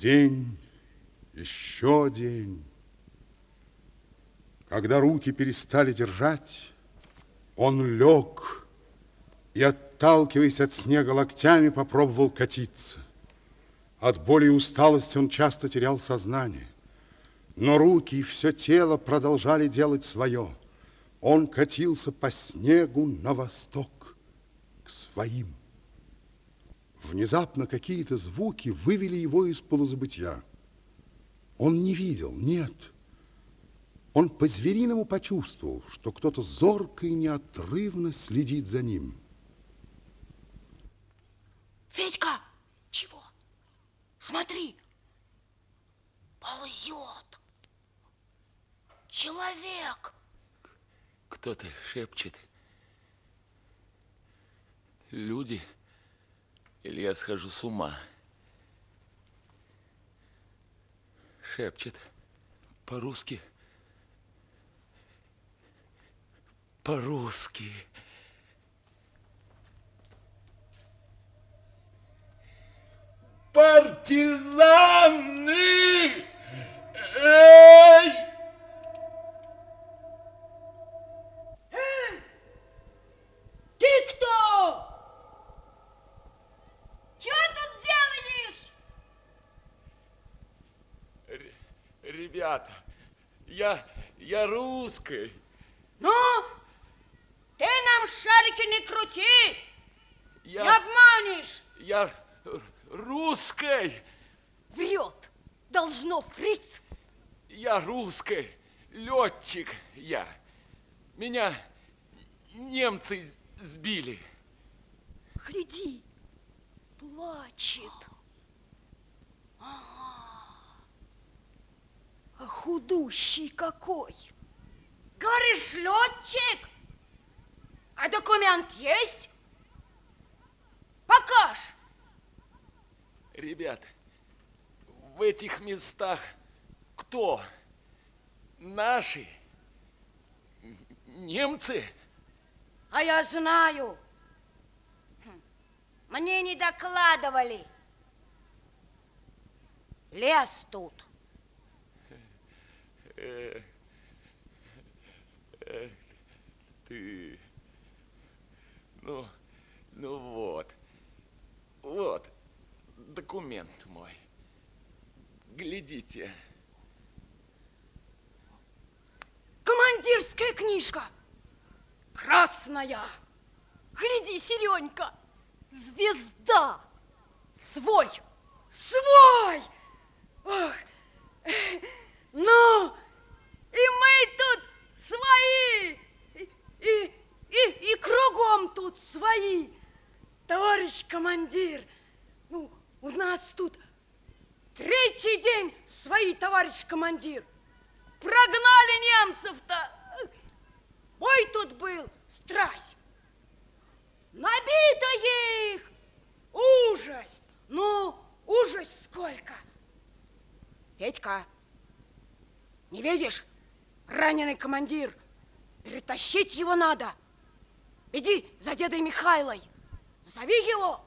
День, еще день. Когда руки перестали держать, он лег и, отталкиваясь от снега локтями, попробовал катиться. От боли и усталости он часто терял сознание. Но руки и все тело продолжали делать свое. Он катился по снегу на восток, к своим. Внезапно какие-то звуки вывели его из полузабытия. Он не видел, нет. Он по-звериному почувствовал, что кто-то зорко и неотрывно следит за ним. Федька! Чего? Смотри! Ползет! Человек! Кто-то шепчет. Люди... Или я схожу с ума. Шепчет по-русски. По-русски. Партизаны! Ребята, я, я русский. Ну, ты нам шарики не крути, я, не обманешь. Я русский. Врет, должно фриц. Я русский, летчик я. Меня немцы сбили. Гляди, плачет. А худущий какой. Говоришь, летчик? А документ есть? Покаж. Ребят, в этих местах кто? Наши? Немцы? А я знаю. Хм, мне не докладывали. Лес тут. Эх, эх, ты. Ну, ну вот. Вот документ мой. Глядите. Командирская книжка. Красная. Гляди, Серенька. Звезда. Свой. Свой. Ох. Ну, и мы тут свои, и, и, и кругом тут свои. Товарищ командир, ну, у нас тут третий день свои, товарищ командир. Прогнали немцев-то. Ой, тут был, страсть. Набито их. Ужас. Ну, ужас сколько. Петька, не видишь? Раненый командир. Перетащить его надо. Иди за дедой Михайлой. Зови его.